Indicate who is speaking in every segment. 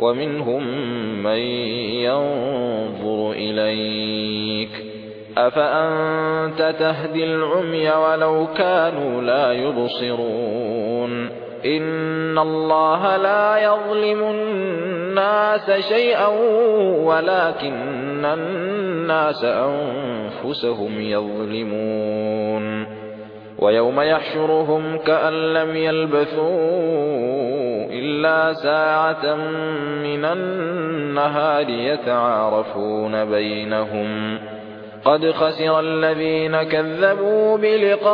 Speaker 1: ومنهم من ينظر إليك أفأنت تهدي العمي ولو كانوا لا يبصرون إن الله لا يظلم الناس شيئا ولكن الناس أنفسهم يظلمون ويوم يحشرهم كأن لم يلبثوا إلا ساعة من النهار يتعارفون بينهم قد خسر الذين كذبوا بلقاء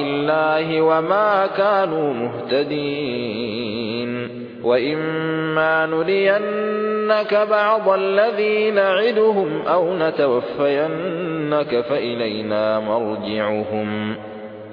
Speaker 1: الله وما كانوا مهتدين وإما نرينك بعض الذي نعدهم أو نتوفينك فإلينا مرجعهم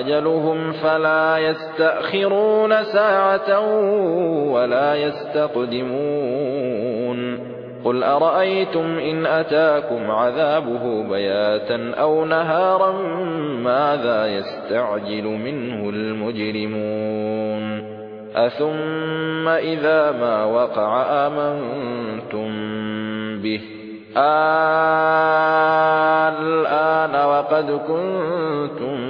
Speaker 1: أجلهم فلا يستأخرون ساعة ولا يستقدمون قل أرأيتم إن أتاكم عذابه بياتا أو نهارا ماذا يستعجل منه المجرمون أثم إذا ما وقع آمنتم به الآن وقد كنتم